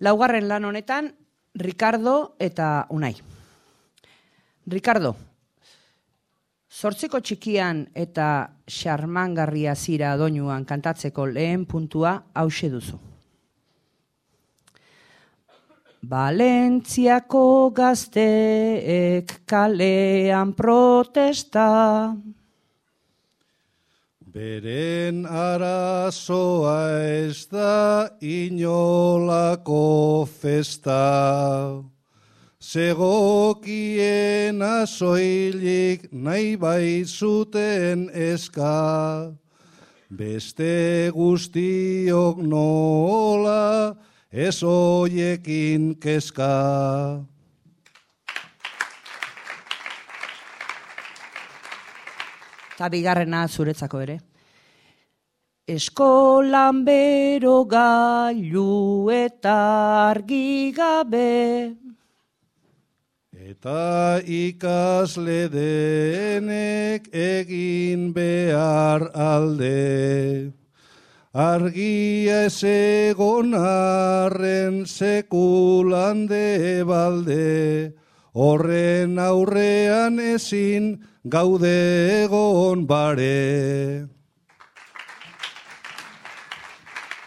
Laugarren lan honetan, Ricardo eta Unai. Ricardo, Zortziko txikian eta xarmangarria zira doinuan kantatzeko lehen puntua hause duzu. Valentziako gazteek kalean protesta. Beren arazoa ez da inolako festa. Zegokien azoilik nahi bai zuten eska, beste guztiok nola ez oiekin keska. Eta bigarrena zuretzako ere. Eskolan bero gailu eta argi gabe, Eta ikasle denek egin behar alde. Argia ez egon arren sekulan de balde. Horren aurrean ezin gaude egon bare.